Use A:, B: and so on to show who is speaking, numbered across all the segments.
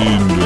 A: in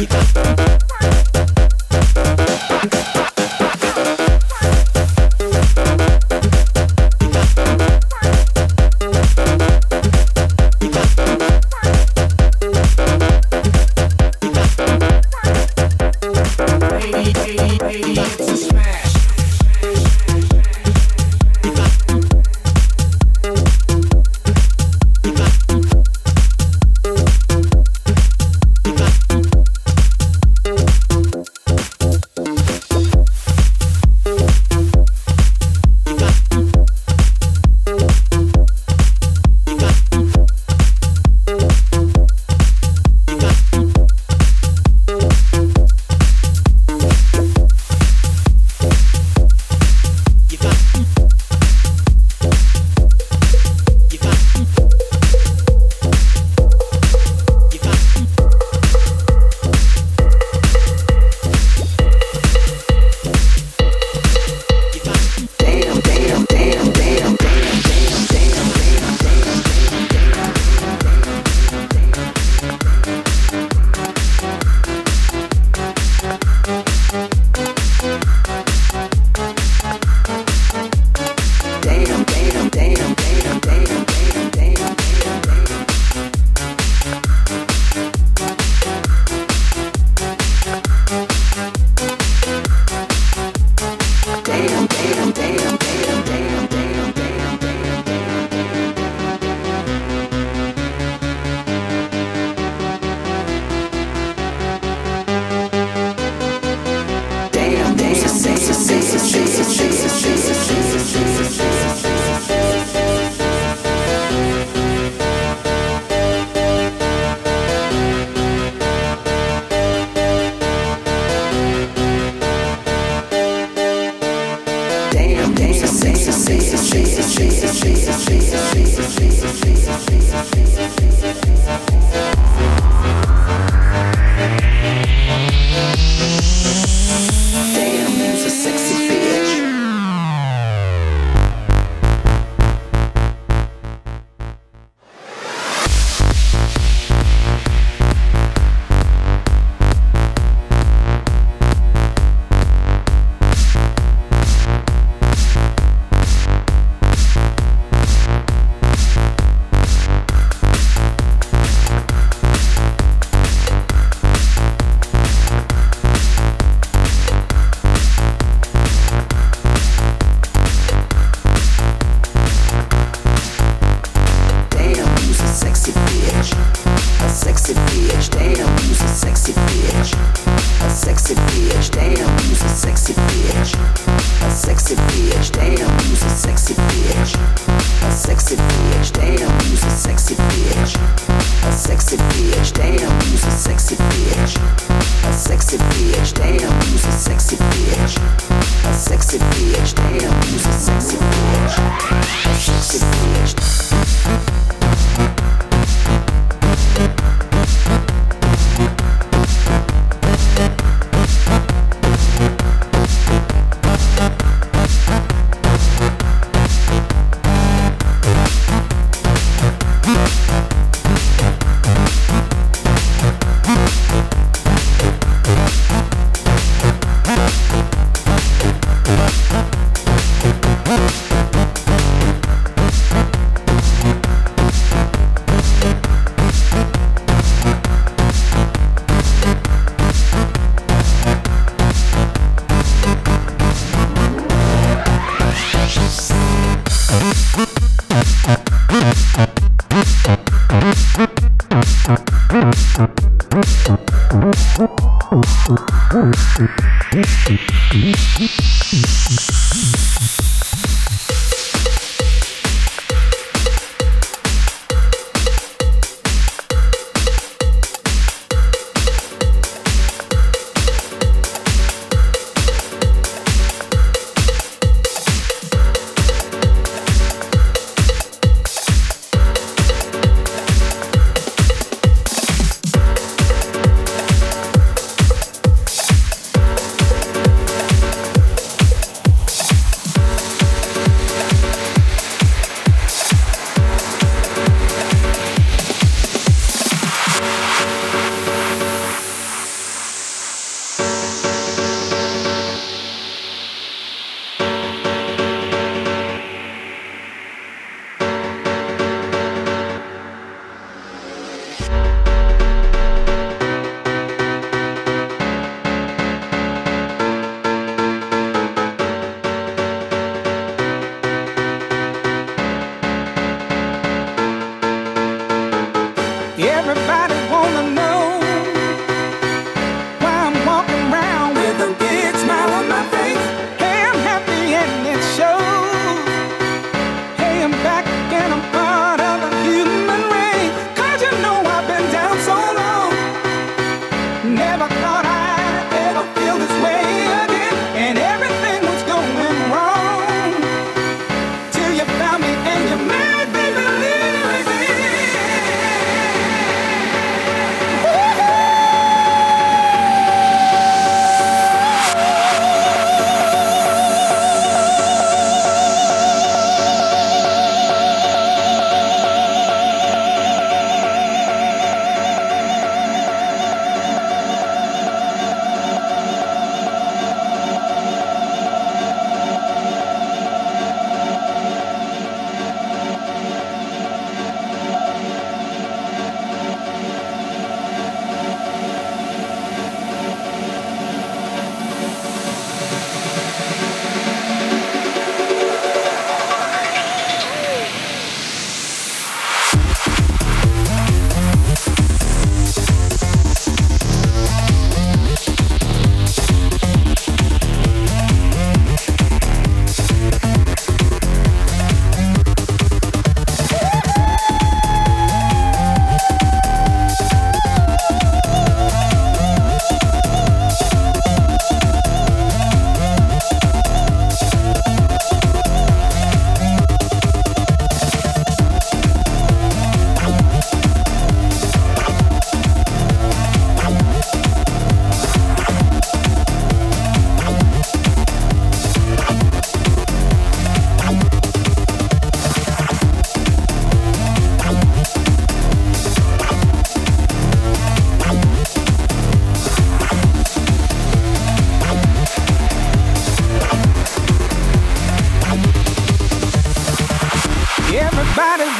A: Então,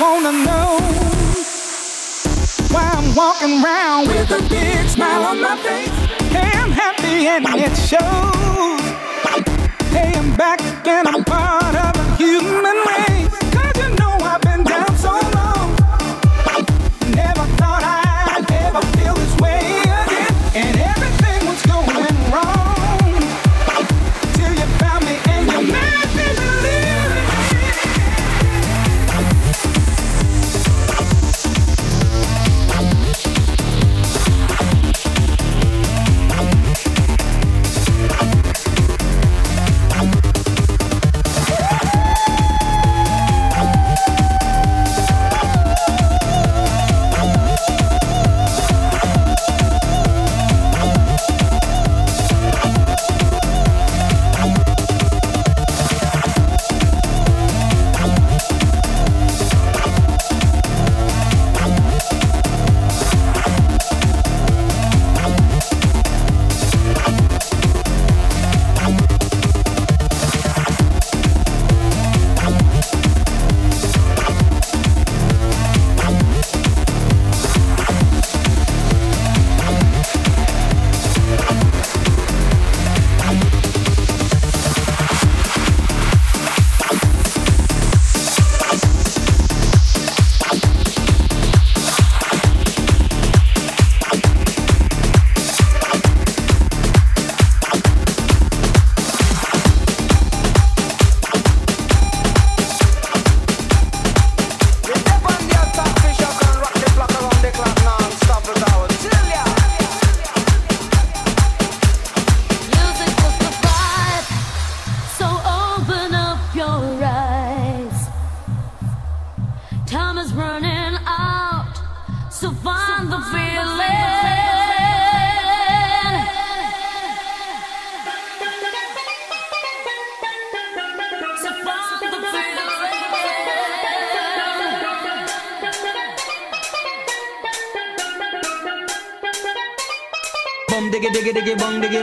A: wanna know
B: why I'm walking around with a big smile on my face. Hey, I'm happy and it shows. Hey, I'm back and I'm part of the human race.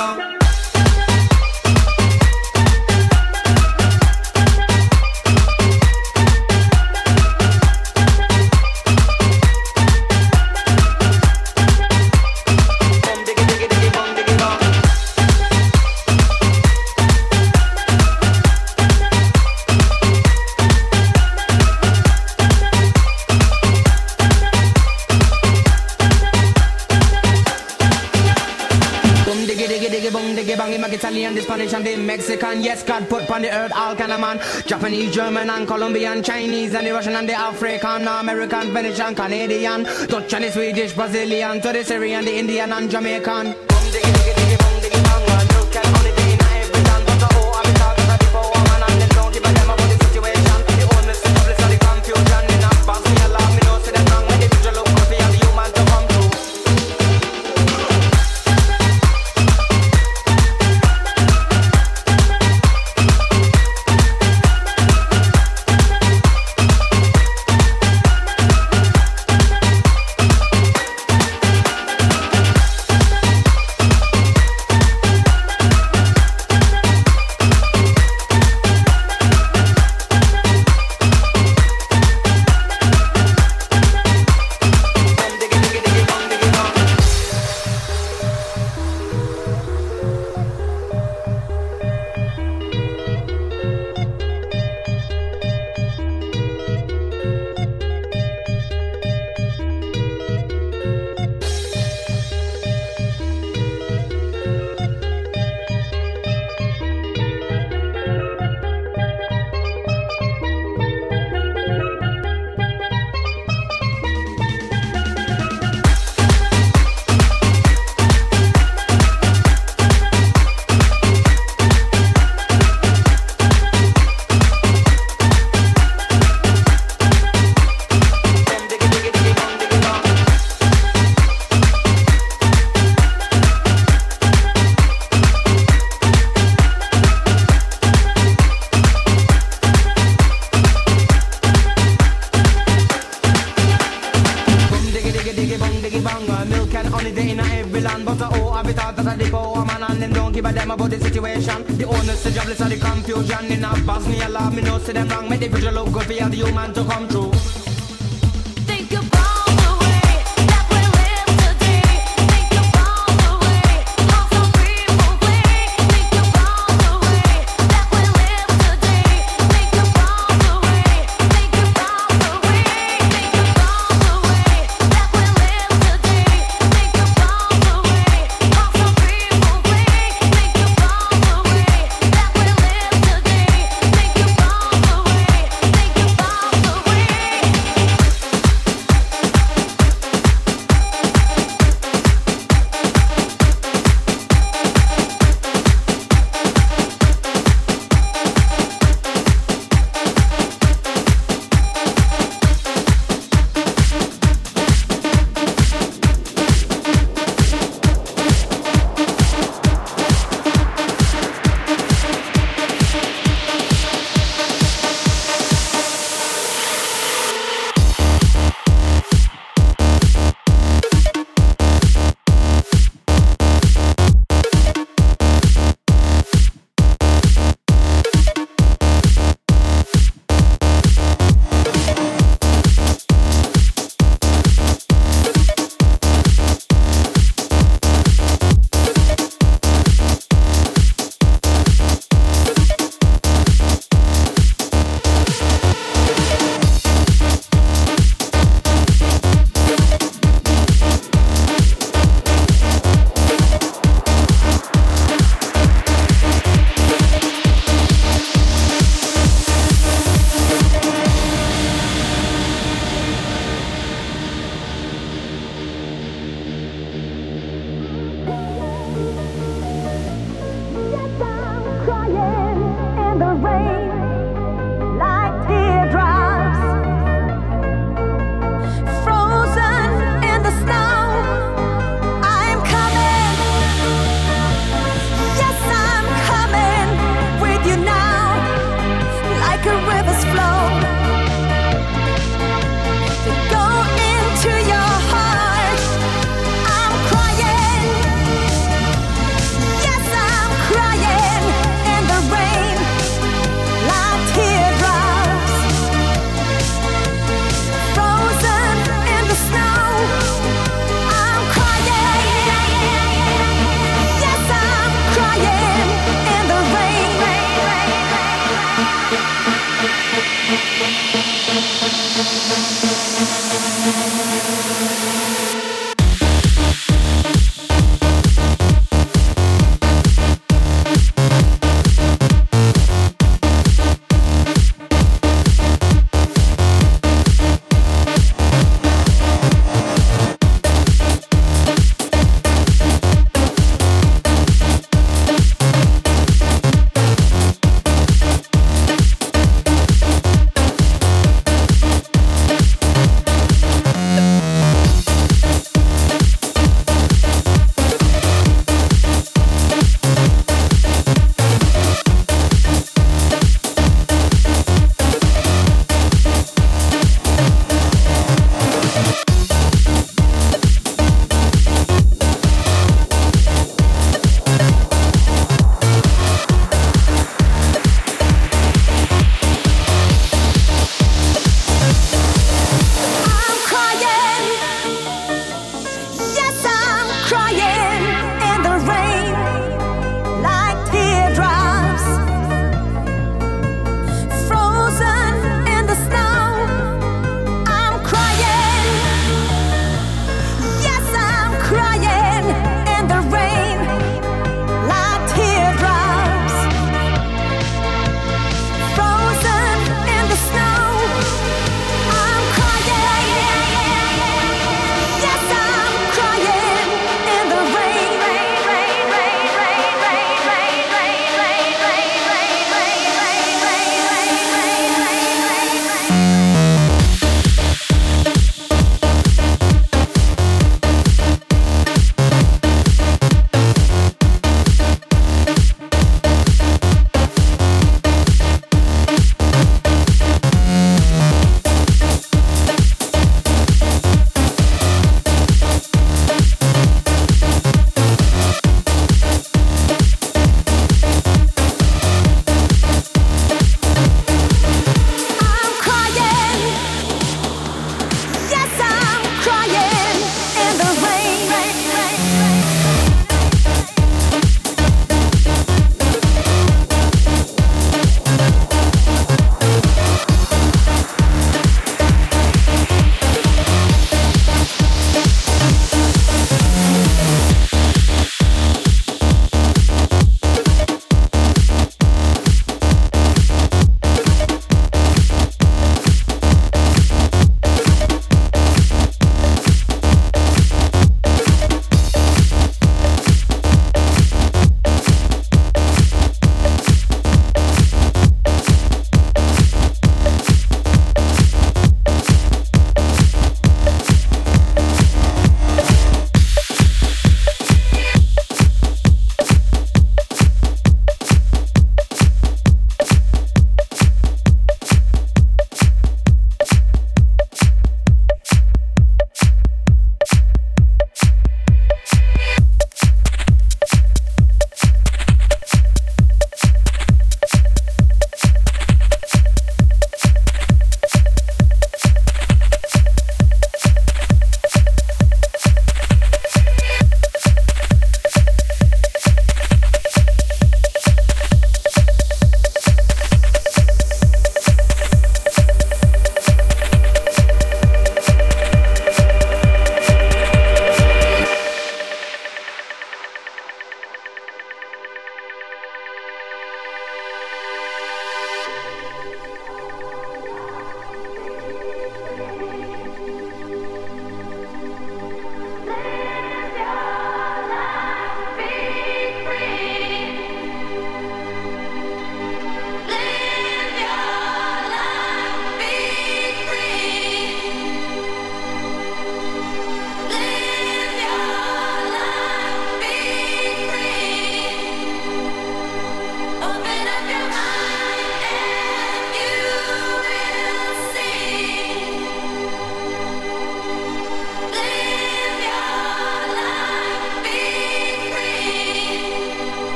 B: Bong Colombian, Chinese and the Russian and the African, American, Venetian, Canadian, Dutch and the Swedish, Brazilian, to the Syrian, the Indian and Jamaican.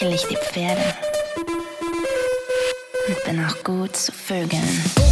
C: sicherlich die Pferde und bin auch gut zu vögeln.